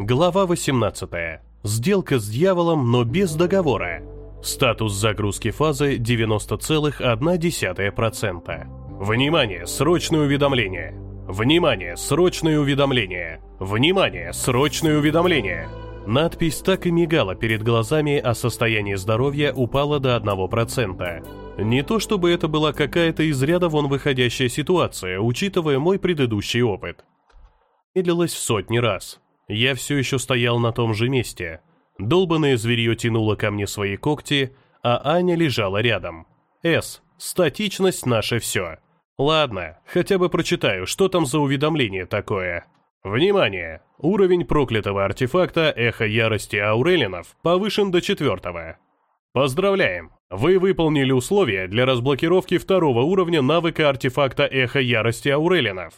Глава 18. Сделка с дьяволом, но без договора. Статус загрузки фазы 90,1%. Внимание, срочное уведомление. Внимание, срочное уведомление. Внимание, срочное уведомление. Надпись так и мигала перед глазами, а состояние здоровья упало до 1%. Не то чтобы это была какая-то из ряда вон выходящая ситуация, учитывая мой предыдущий опыт. Медлилось в сотни раз. Я все еще стоял на том же месте. Долбанное зверье тянуло ко мне свои когти, а Аня лежала рядом. «С. Статичность – наше все». Ладно, хотя бы прочитаю, что там за уведомление такое. Внимание! Уровень проклятого артефакта Эхо Ярости Аурелинов повышен до четвертого. Поздравляем! Вы выполнили условия для разблокировки второго уровня навыка артефакта Эхо Ярости Аурелинов.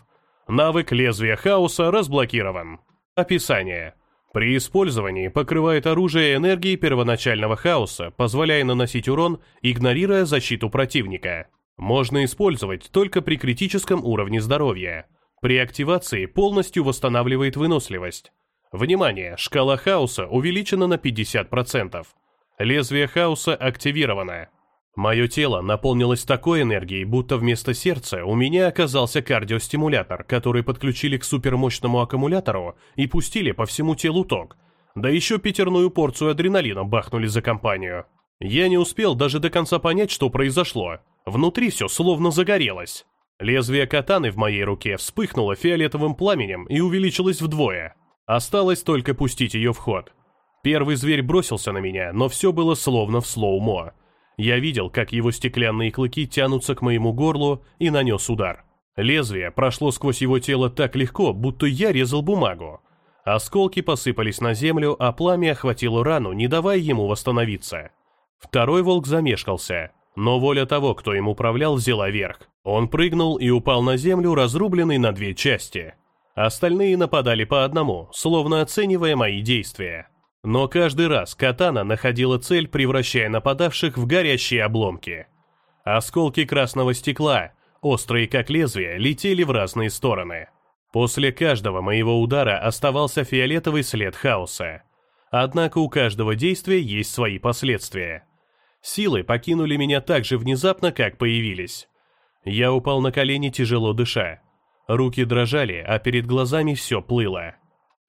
Навык Лезвия Хаоса разблокирован. Описание. При использовании покрывает оружие энергией первоначального хаоса, позволяя наносить урон, игнорируя защиту противника. Можно использовать только при критическом уровне здоровья. При активации полностью восстанавливает выносливость. Внимание, шкала хаоса увеличена на 50%. Лезвие хаоса активировано. Мое тело наполнилось такой энергией, будто вместо сердца у меня оказался кардиостимулятор, который подключили к супермощному аккумулятору и пустили по всему телу ток. Да еще пятерную порцию адреналина бахнули за компанию. Я не успел даже до конца понять, что произошло. Внутри все словно загорелось. Лезвие катаны в моей руке вспыхнуло фиолетовым пламенем и увеличилось вдвое. Осталось только пустить ее в ход. Первый зверь бросился на меня, но все было словно в слоумо. Я видел, как его стеклянные клыки тянутся к моему горлу и нанес удар. Лезвие прошло сквозь его тело так легко, будто я резал бумагу. Осколки посыпались на землю, а пламя охватило рану, не давая ему восстановиться. Второй волк замешкался, но воля того, кто им управлял, взяла верх. Он прыгнул и упал на землю, разрубленный на две части. Остальные нападали по одному, словно оценивая мои действия. Но каждый раз катана находила цель, превращая нападавших в горящие обломки. Осколки красного стекла, острые как лезвие, летели в разные стороны. После каждого моего удара оставался фиолетовый след хаоса. Однако у каждого действия есть свои последствия. Силы покинули меня так же внезапно, как появились. Я упал на колени, тяжело дыша. Руки дрожали, а перед глазами все плыло.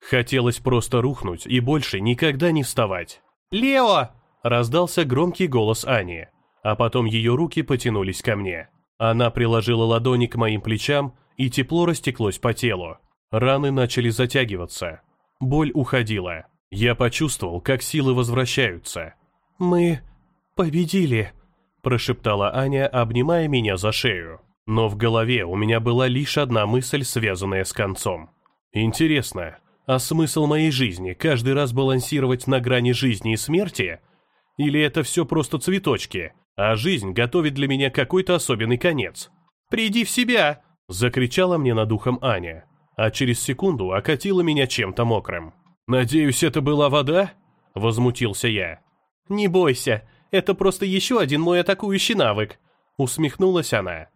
Хотелось просто рухнуть и больше никогда не вставать. «Лео!» – раздался громкий голос Ани, а потом ее руки потянулись ко мне. Она приложила ладони к моим плечам, и тепло растеклось по телу. Раны начали затягиваться. Боль уходила. Я почувствовал, как силы возвращаются. «Мы победили», – прошептала Аня, обнимая меня за шею. Но в голове у меня была лишь одна мысль, связанная с концом. «Интересно, а смысл моей жизни каждый раз балансировать на грани жизни и смерти? Или это все просто цветочки, а жизнь готовит для меня какой-то особенный конец? «Приди в себя!» – закричала мне над ухом Аня, а через секунду окатила меня чем-то мокрым. «Надеюсь, это была вода?» – возмутился я. «Не бойся, это просто еще один мой атакующий навык», – усмехнулась она.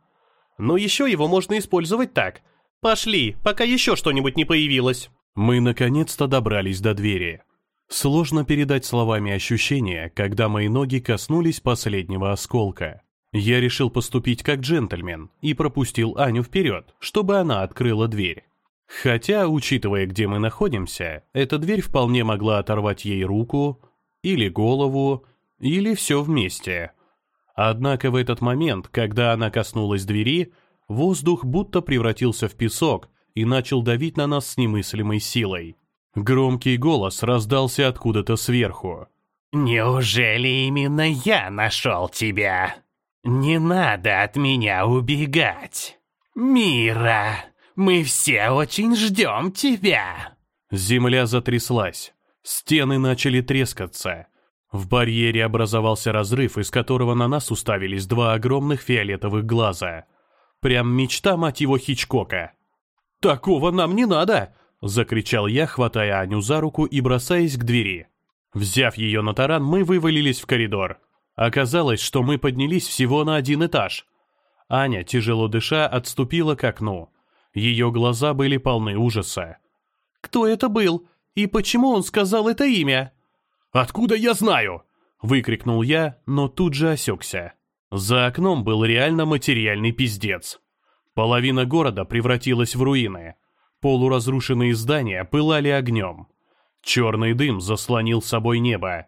«Но еще его можно использовать так. Пошли, пока еще что-нибудь не появилось». Мы наконец-то добрались до двери. Сложно передать словами ощущения, когда мои ноги коснулись последнего осколка. Я решил поступить как джентльмен и пропустил Аню вперед, чтобы она открыла дверь. Хотя, учитывая, где мы находимся, эта дверь вполне могла оторвать ей руку, или голову, или все вместе. Однако в этот момент, когда она коснулась двери, воздух будто превратился в песок, и начал давить на нас с немыслимой силой. Громкий голос раздался откуда-то сверху. «Неужели именно я нашел тебя? Не надо от меня убегать. Мира, мы все очень ждем тебя!» Земля затряслась. Стены начали трескаться. В барьере образовался разрыв, из которого на нас уставились два огромных фиолетовых глаза. Прям мечта, мать его, Хичкока. «Такого нам не надо!» — закричал я, хватая Аню за руку и бросаясь к двери. Взяв ее на таран, мы вывалились в коридор. Оказалось, что мы поднялись всего на один этаж. Аня, тяжело дыша, отступила к окну. Ее глаза были полны ужаса. «Кто это был? И почему он сказал это имя? Откуда я знаю? Выкрикнул я, но тут же осекся. За окном был реально материальный пиздец. Половина города превратилась в руины. Полуразрушенные здания пылали огнем. Черный дым заслонил собой небо.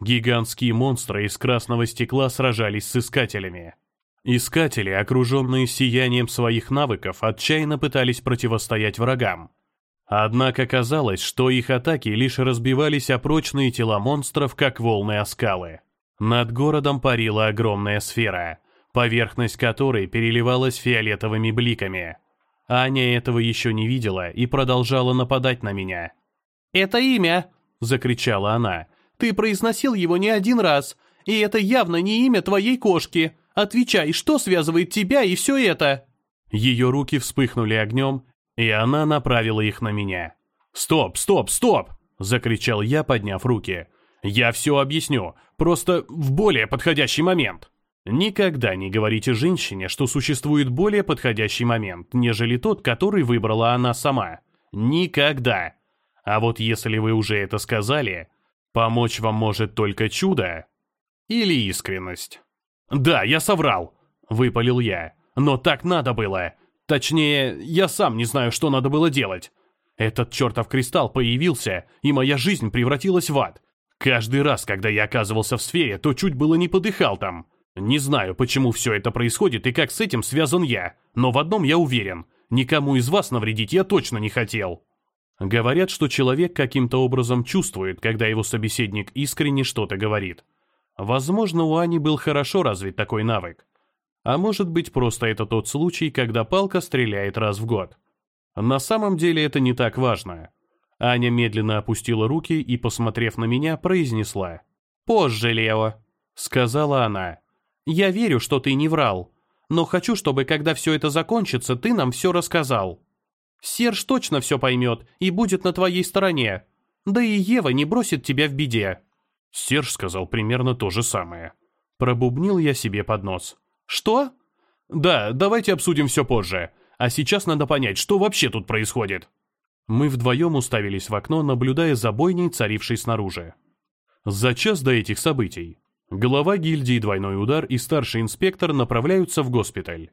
Гигантские монстры из красного стекла сражались с искателями. Искатели, окруженные сиянием своих навыков, отчаянно пытались противостоять врагам. Однако казалось, что их атаки лишь разбивались о прочные тела монстров, как волны о скалы. Над городом парила огромная сфера, поверхность которой переливалась фиолетовыми бликами. Аня этого еще не видела и продолжала нападать на меня. «Это имя!» — закричала она. «Ты произносил его не один раз, и это явно не имя твоей кошки. Отвечай, что связывает тебя и все это?» Ее руки вспыхнули огнем, и она направила их на меня. «Стоп, стоп, стоп!» — закричал я, подняв руки. «Я все объясню, просто в более подходящий момент». Никогда не говорите женщине, что существует более подходящий момент, нежели тот, который выбрала она сама. Никогда. А вот если вы уже это сказали, помочь вам может только чудо или искренность. «Да, я соврал», — выпалил я. «Но так надо было. Точнее, я сам не знаю, что надо было делать. Этот чертов кристалл появился, и моя жизнь превратилась в ад. Каждый раз, когда я оказывался в сфере, то чуть было не подыхал там. Не знаю, почему все это происходит и как с этим связан я, но в одном я уверен. Никому из вас навредить я точно не хотел. Говорят, что человек каким-то образом чувствует, когда его собеседник искренне что-то говорит. Возможно, у Ани был хорошо развит такой навык. А может быть, просто это тот случай, когда палка стреляет раз в год. На самом деле это не так важно. Аня медленно опустила руки и, посмотрев на меня, произнесла. «Позже, Лео», — сказала она. Я верю, что ты не врал, но хочу, чтобы, когда все это закончится, ты нам все рассказал. Серж точно все поймет и будет на твоей стороне. Да и Ева не бросит тебя в беде». Серж сказал примерно то же самое. Пробубнил я себе под нос. «Что?» «Да, давайте обсудим все позже. А сейчас надо понять, что вообще тут происходит». Мы вдвоем уставились в окно, наблюдая за бойней, царившей снаружи. За час до этих событий Глава гильдии «Двойной удар» и старший инспектор направляются в госпиталь.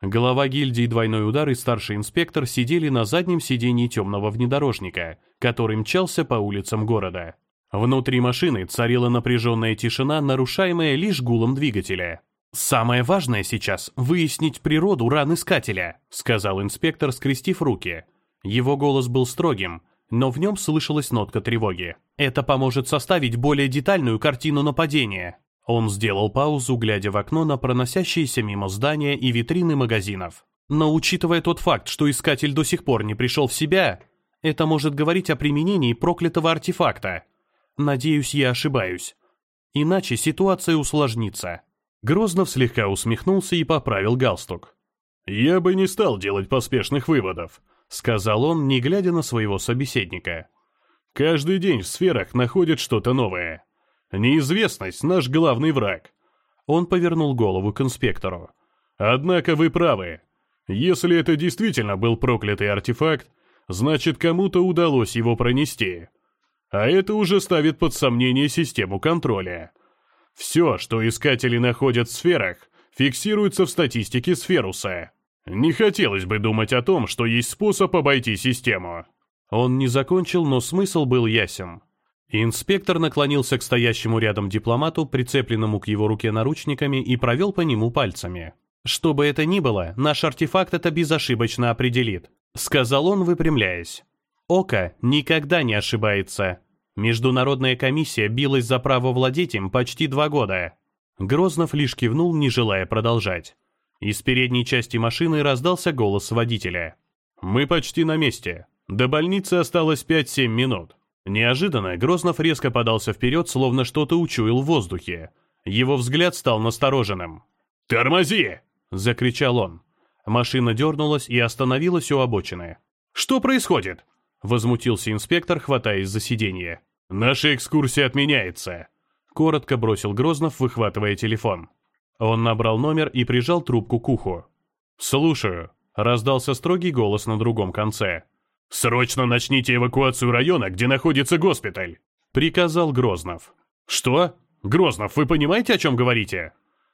Глава гильдии «Двойной удар» и старший инспектор сидели на заднем сидении темного внедорожника, который мчался по улицам города. Внутри машины царила напряженная тишина, нарушаемая лишь гулом двигателя. «Самое важное сейчас — выяснить природу ран искателя», — сказал инспектор, скрестив руки. Его голос был строгим, но в нем слышалась нотка тревоги. Это поможет составить более детальную картину нападения. Он сделал паузу, глядя в окно на проносящиеся мимо здания и витрины магазинов. Но учитывая тот факт, что искатель до сих пор не пришел в себя, это может говорить о применении проклятого артефакта. Надеюсь, я ошибаюсь. Иначе ситуация усложнится. Грознов слегка усмехнулся и поправил галстук. «Я бы не стал делать поспешных выводов сказал он, не глядя на своего собеседника. Каждый день в сферах находят что-то новое. Неизвестность — наш главный враг. Он повернул голову к инспектору. Однако вы правы. Если это действительно был проклятый артефакт, значит кому-то удалось его пронести. А это уже ставит под сомнение систему контроля. Все, что искатели находят в сферах, фиксируется в статистике Сферуса. Не хотелось бы думать о том, что есть способ обойти систему. Он не закончил, но смысл был ясен. Инспектор наклонился к стоящему рядом дипломату, прицепленному к его руке наручниками, и провел по нему пальцами. «Что бы это ни было, наш артефакт это безошибочно определит», — сказал он, выпрямляясь. «Око никогда не ошибается. Международная комиссия билась за право владеть им почти два года». Грознов лишь кивнул, не желая продолжать. Из передней части машины раздался голос водителя. «Мы почти на месте. До больницы осталось 5-7 минут». Неожиданно Грознов резко подался вперед, словно что-то учуял в воздухе. Его взгляд стал настороженным. «Тормози!» — закричал он. Машина дернулась и остановилась у обочины. «Что происходит?» — возмутился инспектор, хватаясь за сиденье. «Наша экскурсия отменяется», — коротко бросил Грознов, выхватывая телефон. Он набрал номер и прижал трубку к уху. «Слушаю», — раздался строгий голос на другом конце. «Срочно начните эвакуацию района, где находится госпиталь!» — приказал Грознов. «Что? Грознов, вы понимаете, о чем говорите?»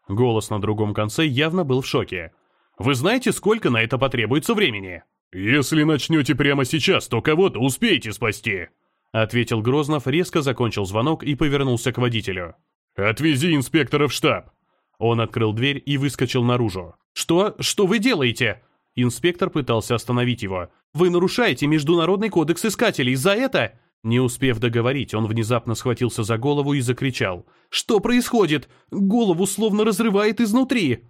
Голос на другом конце явно был в шоке. «Вы знаете, сколько на это потребуется времени?» «Если начнете прямо сейчас, то кого-то успеете спасти», — ответил Грознов, резко закончил звонок и повернулся к водителю. «Отвези инспектора в штаб». Он открыл дверь и выскочил наружу. «Что? Что вы делаете?» Инспектор пытался остановить его. «Вы нарушаете Международный кодекс искателей. За это...» Не успев договорить, он внезапно схватился за голову и закричал. «Что происходит? Голову словно разрывает изнутри!»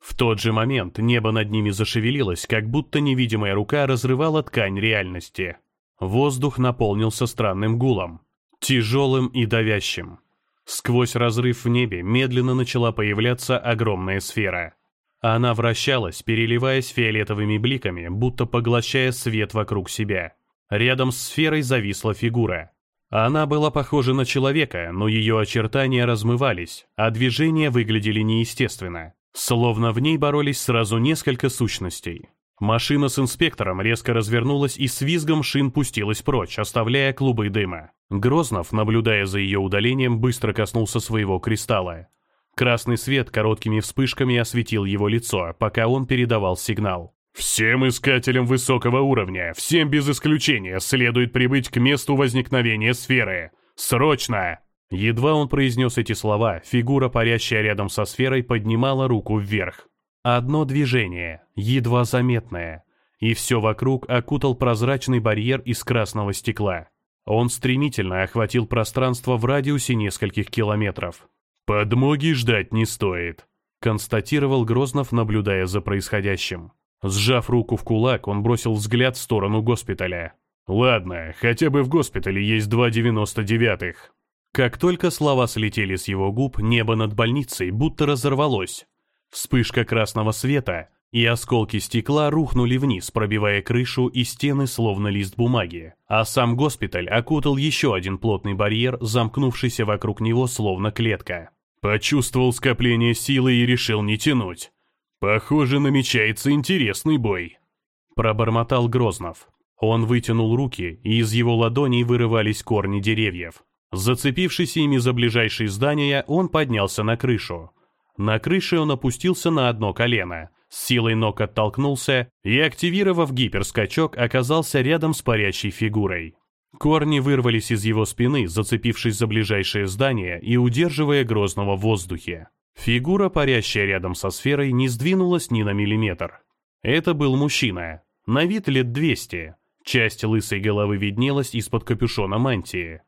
В тот же момент небо над ними зашевелилось, как будто невидимая рука разрывала ткань реальности. Воздух наполнился странным гулом, тяжелым и давящим. Сквозь разрыв в небе медленно начала появляться огромная сфера. Она вращалась, переливаясь фиолетовыми бликами, будто поглощая свет вокруг себя. Рядом с сферой зависла фигура. Она была похожа на человека, но ее очертания размывались, а движения выглядели неестественно. Словно в ней боролись сразу несколько сущностей. Машина с инспектором резко развернулась и с визгом шин пустилась прочь, оставляя клубы дыма. Грознов, наблюдая за ее удалением, быстро коснулся своего кристалла. Красный свет короткими вспышками осветил его лицо, пока он передавал сигнал. «Всем искателям высокого уровня, всем без исключения, следует прибыть к месту возникновения сферы. Срочно!» Едва он произнес эти слова, фигура, парящая рядом со сферой, поднимала руку вверх. Одно движение, едва заметное, и все вокруг окутал прозрачный барьер из красного стекла. Он стремительно охватил пространство в радиусе нескольких километров. «Подмоги ждать не стоит», — констатировал Грознов, наблюдая за происходящим. Сжав руку в кулак, он бросил взгляд в сторону госпиталя. «Ладно, хотя бы в госпитале есть два девяносто девятых». Как только слова слетели с его губ, небо над больницей будто разорвалось. Вспышка красного света, и осколки стекла рухнули вниз, пробивая крышу и стены, словно лист бумаги. А сам госпиталь окутал еще один плотный барьер, замкнувшийся вокруг него, словно клетка. Почувствовал скопление силы и решил не тянуть. Похоже, намечается интересный бой. Пробормотал Грознов. Он вытянул руки, и из его ладоней вырывались корни деревьев. Зацепившись ими за ближайшие здания, он поднялся на крышу. На крыше он опустился на одно колено, с силой ног оттолкнулся и, активировав гиперскачок, оказался рядом с парящей фигурой. Корни вырвались из его спины, зацепившись за ближайшее здание и удерживая Грозного в воздухе. Фигура, парящая рядом со сферой, не сдвинулась ни на миллиметр. Это был мужчина, на вид лет 200. Часть лысой головы виднелась из-под капюшона мантии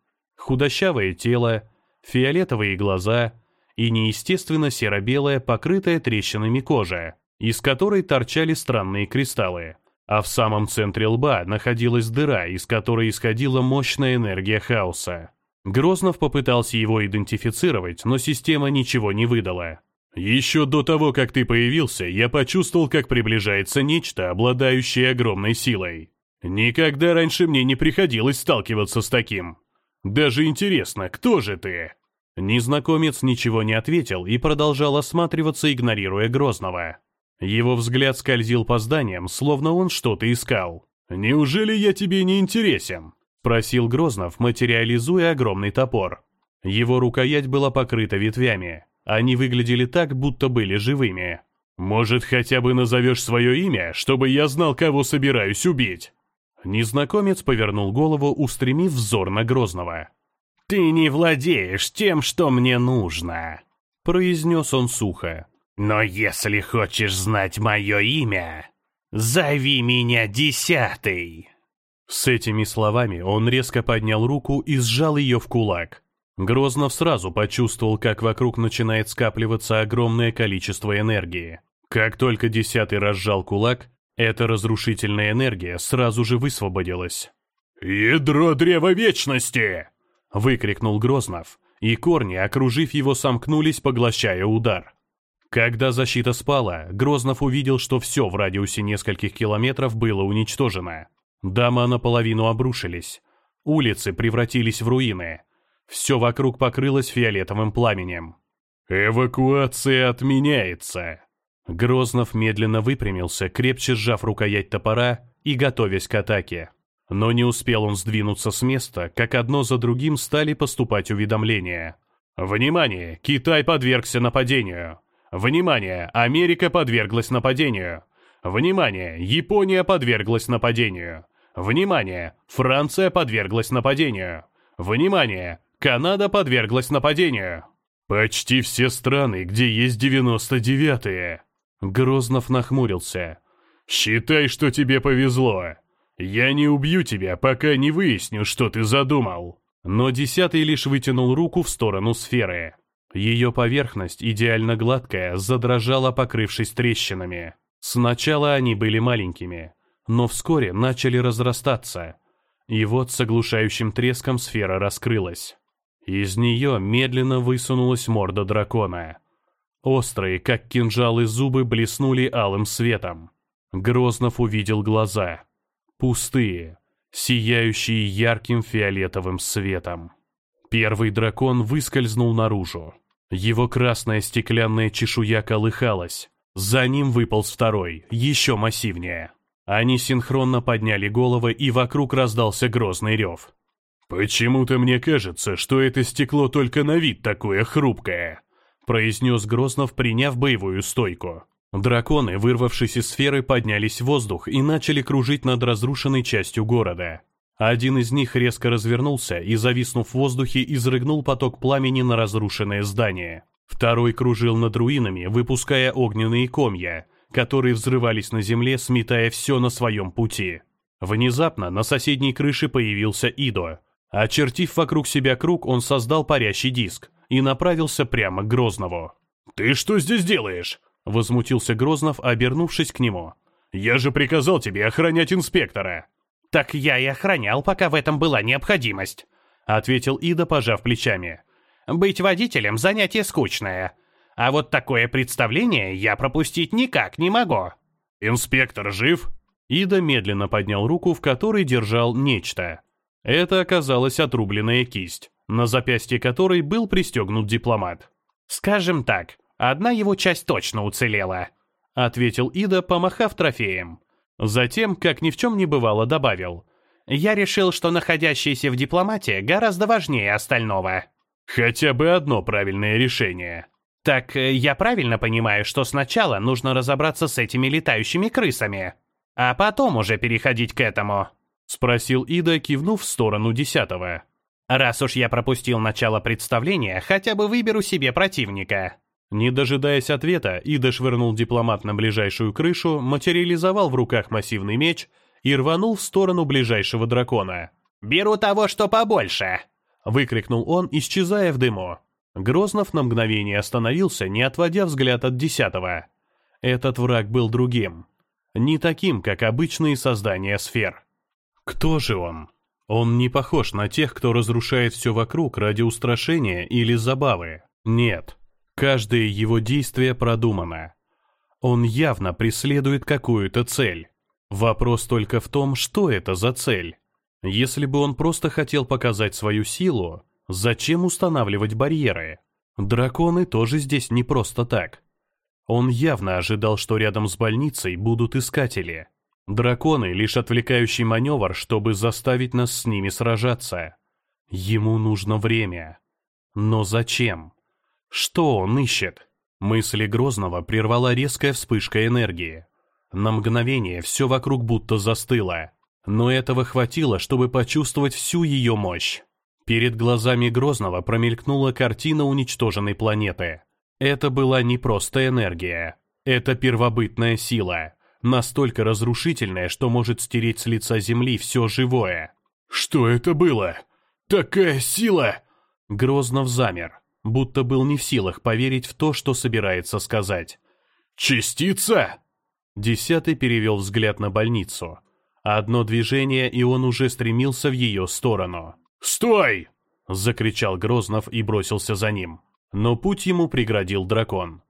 худощавое тело, фиолетовые глаза и неестественно серо-белая, покрытая трещинами кожа, из которой торчали странные кристаллы. А в самом центре лба находилась дыра, из которой исходила мощная энергия хаоса. Грознов попытался его идентифицировать, но система ничего не выдала. «Еще до того, как ты появился, я почувствовал, как приближается нечто, обладающее огромной силой. Никогда раньше мне не приходилось сталкиваться с таким. Даже интересно, кто же ты?» Незнакомец ничего не ответил и продолжал осматриваться, игнорируя Грозного. Его взгляд скользил по зданиям, словно он что-то искал. «Неужели я тебе не интересен?» — просил Грознов, материализуя огромный топор. Его рукоять была покрыта ветвями. Они выглядели так, будто были живыми. «Может, хотя бы назовешь свое имя, чтобы я знал, кого собираюсь убить?» Незнакомец повернул голову, устремив взор на Грозного. «Ты не владеешь тем, что мне нужно», — произнес он сухо. «Но если хочешь знать мое имя, зови меня Десятый». С этими словами он резко поднял руку и сжал ее в кулак. Грознов сразу почувствовал, как вокруг начинает скапливаться огромное количество энергии. Как только Десятый разжал кулак, эта разрушительная энергия сразу же высвободилась. «Ядро Древа Вечности!» — выкрикнул Грознов, и корни, окружив его, сомкнулись, поглощая удар. Когда защита спала, Грознов увидел, что все в радиусе нескольких километров было уничтожено. Дома наполовину обрушились. Улицы превратились в руины. Все вокруг покрылось фиолетовым пламенем. «Эвакуация отменяется», Грознов медленно выпрямился, крепче сжав рукоять топора и готовясь к атаке. Но не успел он сдвинуться с места, как одно за другим стали поступать уведомления. «Внимание! Китай подвергся нападению! Внимание! Америка подверглась нападению! Внимание! Япония подверглась нападению! Внимание! Франция подверглась нападению! Внимание! Канада подверглась нападению!» «Почти все страны, где есть девяносто девятые!» Грознов нахмурился. «Считай, что тебе повезло. Я не убью тебя, пока не выясню, что ты задумал». Но десятый лишь вытянул руку в сторону сферы. Ее поверхность, идеально гладкая, задрожала, покрывшись трещинами. Сначала они были маленькими, но вскоре начали разрастаться. И вот с оглушающим треском сфера раскрылась. Из нее медленно высунулась морда дракона. Острые, как кинжалы, зубы блеснули алым светом. Грознов увидел глаза. Пустые, сияющие ярким фиолетовым светом. Первый дракон выскользнул наружу. Его красная стеклянная чешуя колыхалась. За ним выполз второй, еще массивнее. Они синхронно подняли головы, и вокруг раздался грозный рев. «Почему-то мне кажется, что это стекло только на вид такое хрупкое», произнес Грознов, приняв боевую стойку. Драконы, вырвавшись из сферы, поднялись в воздух и начали кружить над разрушенной частью города. Один из них резко развернулся и, зависнув в воздухе, изрыгнул поток пламени на разрушенное здание. Второй кружил над руинами, выпуская огненные комья, которые взрывались на земле, сметая все на своем пути. Внезапно на соседней крыше появился Идо. Очертив вокруг себя круг, он создал парящий диск и направился прямо к Грознову. «Ты что здесь делаешь?» — возмутился Грознов, обернувшись к нему. «Я же приказал тебе охранять инспектора!» «Так я и охранял, пока в этом была необходимость», — ответил Ида, пожав плечами. «Быть водителем — занятие скучное. А вот такое представление я пропустить никак не могу». «Инспектор жив?» Ида медленно поднял руку, в которой держал нечто. Это оказалась отрубленная кисть, на запястье которой был пристегнут дипломат. «Скажем так, одна его часть точно уцелела», — ответил Ида, помахав трофеем. Затем, как ни в чем не бывало, добавил. «Я решил, что находящееся в дипломате гораздо важнее остального». «Хотя бы одно правильное решение». «Так э, я правильно понимаю, что сначала нужно разобраться с этими летающими крысами, а потом уже переходить к этому?» Спросил Ида, кивнув в сторону десятого. «Раз уж я пропустил начало представления, хотя бы выберу себе противника». Не дожидаясь ответа, Ида швырнул дипломат на ближайшую крышу, материализовал в руках массивный меч и рванул в сторону ближайшего дракона. «Беру того, что побольше!» — выкрикнул он, исчезая в дыму. Грознов на мгновение остановился, не отводя взгляд от десятого. Этот враг был другим. Не таким, как обычные создания сфер. Кто же он? Он не похож на тех, кто разрушает все вокруг ради устрашения или забавы. Нет. Каждое его действие продумано. Он явно преследует какую-то цель. Вопрос только в том, что это за цель. Если бы он просто хотел показать свою силу, зачем устанавливать барьеры? Драконы тоже здесь не просто так. Он явно ожидал, что рядом с больницей будут искатели. Драконы — лишь отвлекающий маневр, чтобы заставить нас с ними сражаться. Ему нужно время. Но зачем? Что он ищет? Мысли Грозного прервала резкая вспышка энергии. На мгновение все вокруг будто застыло, но этого хватило, чтобы почувствовать всю ее мощь. Перед глазами Грозного промелькнула картина уничтоженной планеты. Это была не просто энергия, это первобытная сила, настолько разрушительная, что может стереть с лица Земли все живое. «Что это было? Такая сила!» Грознов замер будто был не в силах поверить в то, что собирается сказать. «Частица?» Десятый перевел взгляд на больницу. Одно движение, и он уже стремился в ее сторону. «Стой!» — закричал Грознов и бросился за ним. Но путь ему преградил дракон.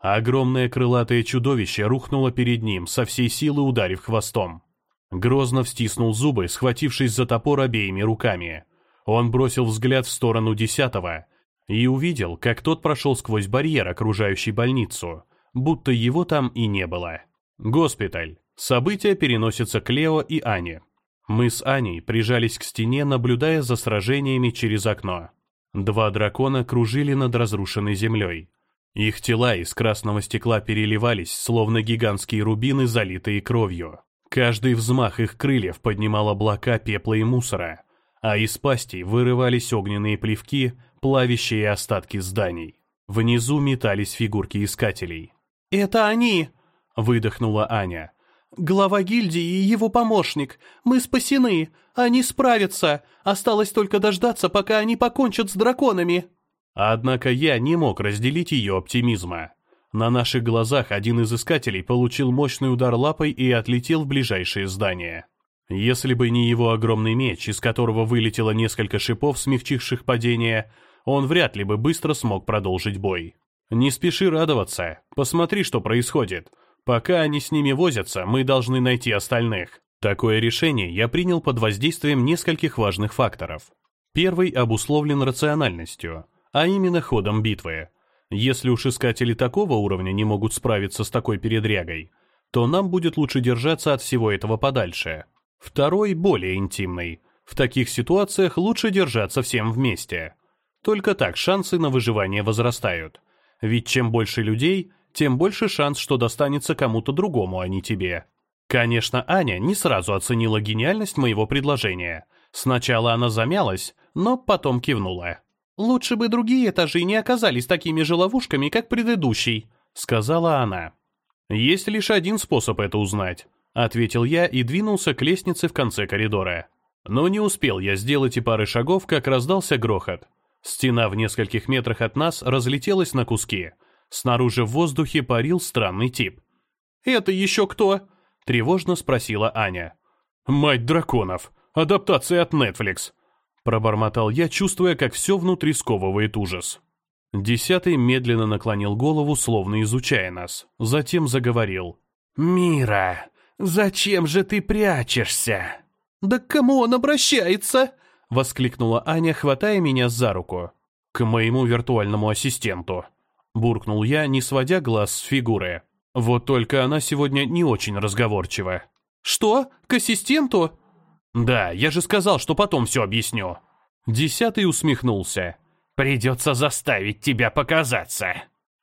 Огромное крылатое чудовище рухнуло перед ним, со всей силы ударив хвостом. Грознов стиснул зубы, схватившись за топор обеими руками. Он бросил взгляд в сторону десятого и увидел, как тот прошел сквозь барьер, окружающий больницу, будто его там и не было. Госпиталь. События переносятся к Лео и Ане. Мы с Аней прижались к стене, наблюдая за сражениями через окно. Два дракона кружили над разрушенной землей. Их тела из красного стекла переливались, словно гигантские рубины, залитые кровью. Каждый взмах их крыльев поднимал облака пепла и мусора, а из пастей вырывались огненные плевки, плавящие остатки зданий. Внизу метались фигурки искателей. «Это они!» — выдохнула Аня. «Глава гильдии и его помощник. Мы спасены. Они справятся. Осталось только дождаться, пока они покончат с драконами». Однако я не мог разделить ее оптимизма. На наших глазах один из искателей получил мощный удар лапой и отлетел в ближайшее здание. Если бы не его огромный меч, из которого вылетело несколько шипов, смягчивших падение, он вряд ли бы быстро смог продолжить бой. Не спеши радоваться, посмотри, что происходит. Пока они с ними возятся, мы должны найти остальных. Такое решение я принял под воздействием нескольких важных факторов. Первый обусловлен рациональностью, а именно ходом битвы. Если уж искатели такого уровня не могут справиться с такой передрягой, то нам будет лучше держаться от всего этого подальше. Второй более интимный. В таких ситуациях лучше держаться всем вместе. Только так шансы на выживание возрастают. Ведь чем больше людей, тем больше шанс, что достанется кому-то другому, а не тебе. Конечно, Аня не сразу оценила гениальность моего предложения. Сначала она замялась, но потом кивнула. «Лучше бы другие этажи не оказались такими же ловушками, как предыдущий», — сказала она. «Есть лишь один способ это узнать», — ответил я и двинулся к лестнице в конце коридора. Но не успел я сделать и пары шагов, как раздался грохот. Стена в нескольких метрах от нас разлетелась на куски. Снаружи в воздухе парил странный тип. «Это еще кто?» — тревожно спросила Аня. «Мать драконов! Адаптация от Netflix!» Пробормотал я, чувствуя, как все внутри сковывает ужас. Десятый медленно наклонил голову, словно изучая нас. Затем заговорил. «Мира, зачем же ты прячешься?» «Да к кому он обращается?» — воскликнула Аня, хватая меня за руку. «К моему виртуальному ассистенту», — буркнул я, не сводя глаз с фигуры. Вот только она сегодня не очень разговорчива. «Что? К ассистенту?» «Да, я же сказал, что потом все объясню». Десятый усмехнулся. «Придется заставить тебя показаться».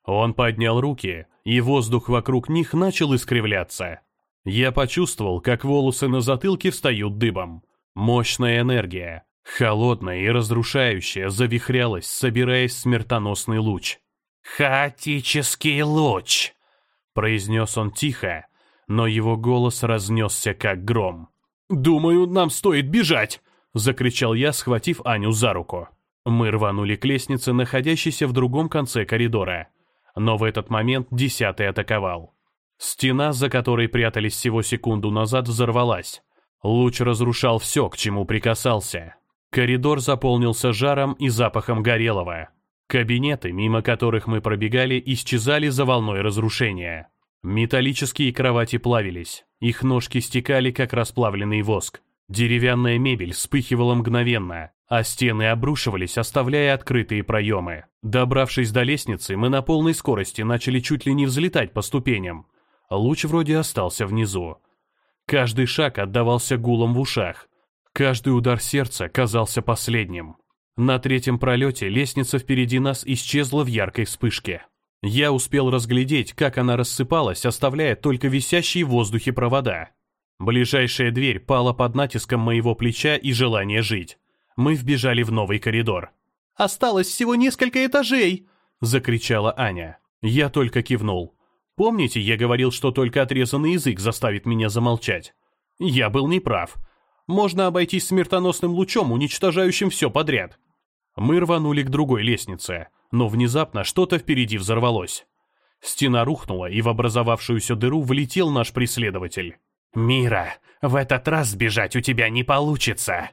Он поднял руки, и воздух вокруг них начал искривляться. Я почувствовал, как волосы на затылке встают дыбом. Мощная энергия, холодная и разрушающая, завихрялась, собираясь в смертоносный луч. «Хаотический луч!» — произнес он тихо, но его голос разнесся как гром. «Думаю, нам стоит бежать!» — закричал я, схватив Аню за руку. Мы рванули к лестнице, находящейся в другом конце коридора. Но в этот момент десятый атаковал. Стена, за которой прятались всего секунду назад, взорвалась. Луч разрушал все, к чему прикасался. Коридор заполнился жаром и запахом горелого. Кабинеты, мимо которых мы пробегали, исчезали за волной разрушения. Металлические кровати плавились, их ножки стекали, как расплавленный воск. Деревянная мебель вспыхивала мгновенно, а стены обрушивались, оставляя открытые проемы. Добравшись до лестницы, мы на полной скорости начали чуть ли не взлетать по ступеням. Луч вроде остался внизу. Каждый шаг отдавался гулом в ушах. Каждый удар сердца казался последним. На третьем пролете лестница впереди нас исчезла в яркой вспышке. Я успел разглядеть, как она рассыпалась, оставляя только висящие в воздухе провода. Ближайшая дверь пала под натиском моего плеча и желания жить. Мы вбежали в новый коридор. «Осталось всего несколько этажей!» — закричала Аня. Я только кивнул. Помните, я говорил, что только отрезанный язык заставит меня замолчать? Я был неправ. Можно обойтись смертоносным лучом, уничтожающим все подряд. Мы рванули к другой лестнице — но внезапно что-то впереди взорвалось. Стена рухнула, и в образовавшуюся дыру влетел наш преследователь. «Мира, в этот раз сбежать у тебя не получится!»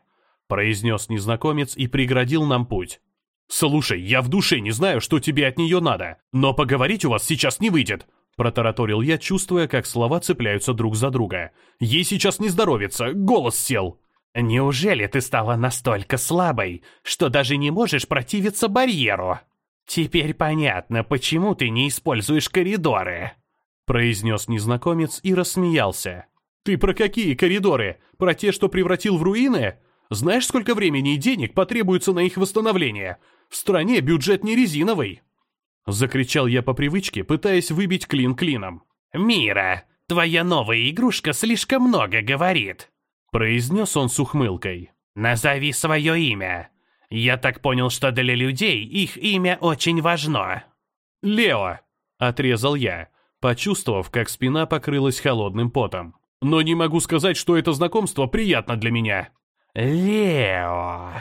произнес незнакомец и преградил нам путь. «Слушай, я в душе не знаю, что тебе от нее надо, но поговорить у вас сейчас не выйдет!» Протараторил я, чувствуя, как слова цепляются друг за друга. «Ей сейчас не здоровится, голос сел!» «Неужели ты стала настолько слабой, что даже не можешь противиться барьеру?» «Теперь понятно, почему ты не используешь коридоры», — произнес незнакомец и рассмеялся. Ты про какие коридоры? Про те, что превратил в руины? Знаешь, сколько времени и денег потребуется на их восстановление? В стране бюджет не резиновый!» Закричал я по привычке, пытаясь выбить клин клином. «Мира, твоя новая игрушка слишком много говорит», произнес он с ухмылкой. «Назови свое имя. Я так понял, что для людей их имя очень важно». «Лео», — отрезал я, почувствовав, как спина покрылась холодным потом. «Но не могу сказать, что это знакомство приятно для меня». «Лео»,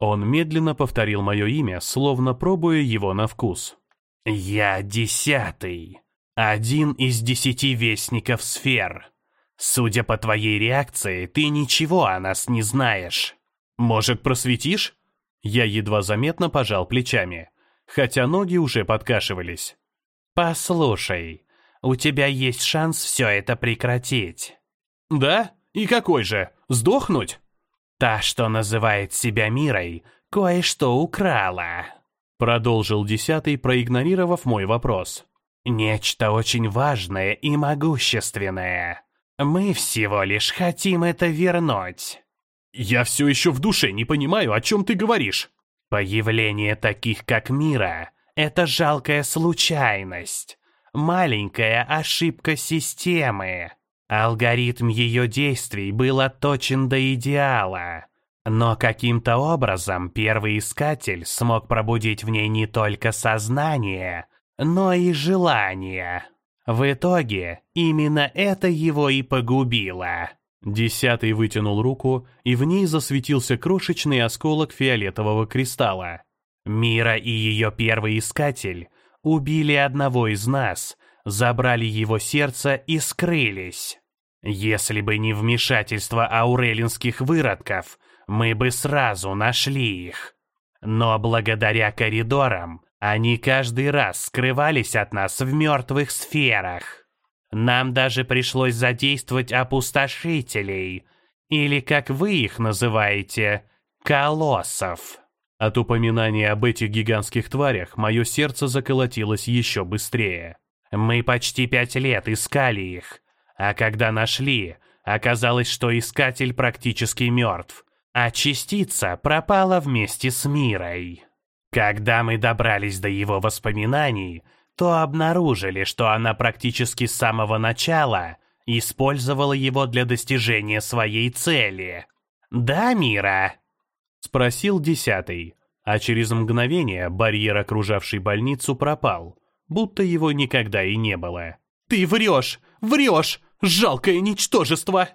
он медленно повторил мое имя, словно пробуя его на вкус. «Я десятый. Один из десяти вестников сфер. Судя по твоей реакции, ты ничего о нас не знаешь. Может, просветишь?» Я едва заметно пожал плечами, хотя ноги уже подкашивались. «Послушай, у тебя есть шанс все это прекратить». «Да? И какой же? Сдохнуть?» Та, что называет себя мирой, кое-что украла. Продолжил десятый, проигнорировав мой вопрос. Нечто очень важное и могущественное. Мы всего лишь хотим это вернуть. Я все еще в душе не понимаю, о чем ты говоришь. Появление таких, как Мира, это жалкая случайность. Маленькая ошибка системы. Алгоритм ее действий был отточен до идеала. Но каким-то образом первый искатель смог пробудить в ней не только сознание, но и желание. В итоге именно это его и погубило. Десятый вытянул руку, и в ней засветился крошечный осколок фиолетового кристалла. Мира и ее первый искатель убили одного из нас, забрали его сердце и скрылись. Если бы не вмешательство аурелинских выродков, мы бы сразу нашли их. Но благодаря коридорам, они каждый раз скрывались от нас в мертвых сферах. Нам даже пришлось задействовать опустошителей, или, как вы их называете, колоссов. От упоминания об этих гигантских тварях мое сердце заколотилось еще быстрее. Мы почти пять лет искали их, а когда нашли, оказалось, что искатель практически мертв, а частица пропала вместе с мирой. Когда мы добрались до его воспоминаний, то обнаружили, что она практически с самого начала использовала его для достижения своей цели. «Да, Мира?» Спросил десятый, а через мгновение барьер, окружавший больницу, пропал, будто его никогда и не было. «Ты врешь! Врешь! Жалкое ничтожество!»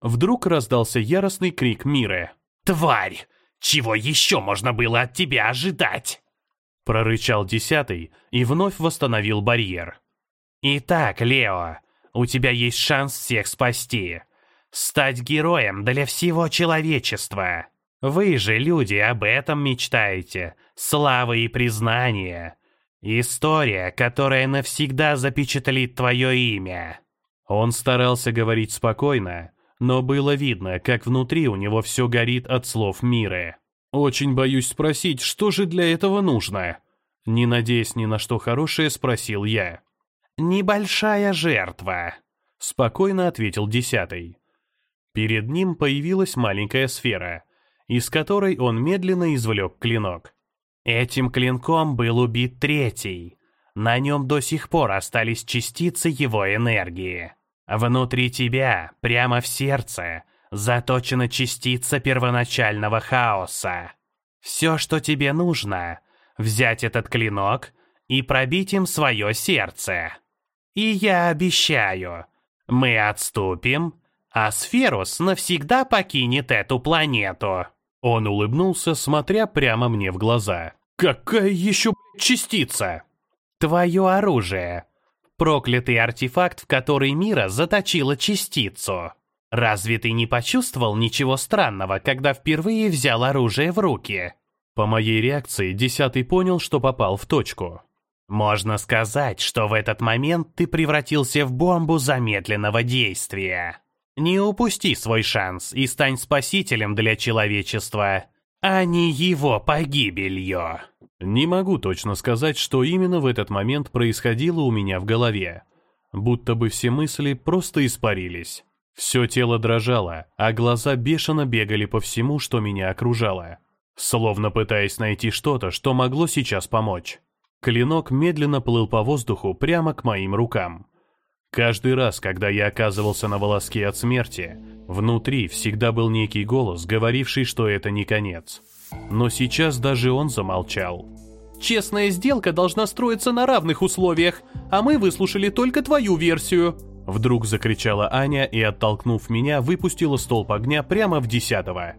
Вдруг раздался яростный крик Миры. «Тварь! Чего еще можно было от тебя ожидать?» Прорычал десятый и вновь восстановил барьер. «Итак, Лео, у тебя есть шанс всех спасти. Стать героем для всего человечества. Вы же, люди, об этом мечтаете. Слава и признание. История, которая навсегда запечатлит твое имя». Он старался говорить спокойно, но было видно, как внутри у него все горит от слов Миры. «Очень боюсь спросить, что же для этого нужно?» Не надеясь ни на что хорошее, спросил я. «Небольшая жертва», — спокойно ответил десятый. Перед ним появилась маленькая сфера, из которой он медленно извлек клинок. Этим клинком был убит третий. На нем до сих пор остались частицы его энергии. Внутри тебя, прямо в сердце, заточена частица первоначального хаоса. Все, что тебе нужно, взять этот клинок и пробить им свое сердце. И я обещаю, мы отступим, а Сферус навсегда покинет эту планету. Он улыбнулся, смотря прямо мне в глаза. «Какая еще частица?» «Твое оружие», Проклятый артефакт, в который мира заточила частицу. Разве ты не почувствовал ничего странного, когда впервые взял оружие в руки? По моей реакции, десятый понял, что попал в точку. Можно сказать, что в этот момент ты превратился в бомбу замедленного действия. Не упусти свой шанс и стань спасителем для человечества, а не его погибелью. Не могу точно сказать, что именно в этот момент происходило у меня в голове. Будто бы все мысли просто испарились. Все тело дрожало, а глаза бешено бегали по всему, что меня окружало, словно пытаясь найти что-то, что могло сейчас помочь. Клинок медленно плыл по воздуху прямо к моим рукам. Каждый раз, когда я оказывался на волоске от смерти, внутри всегда был некий голос, говоривший, что это не конец. Но сейчас даже он замолчал. «Честная сделка должна строиться на равных условиях, а мы выслушали только твою версию», Вдруг закричала Аня и, оттолкнув меня, выпустила столб огня прямо в десятого.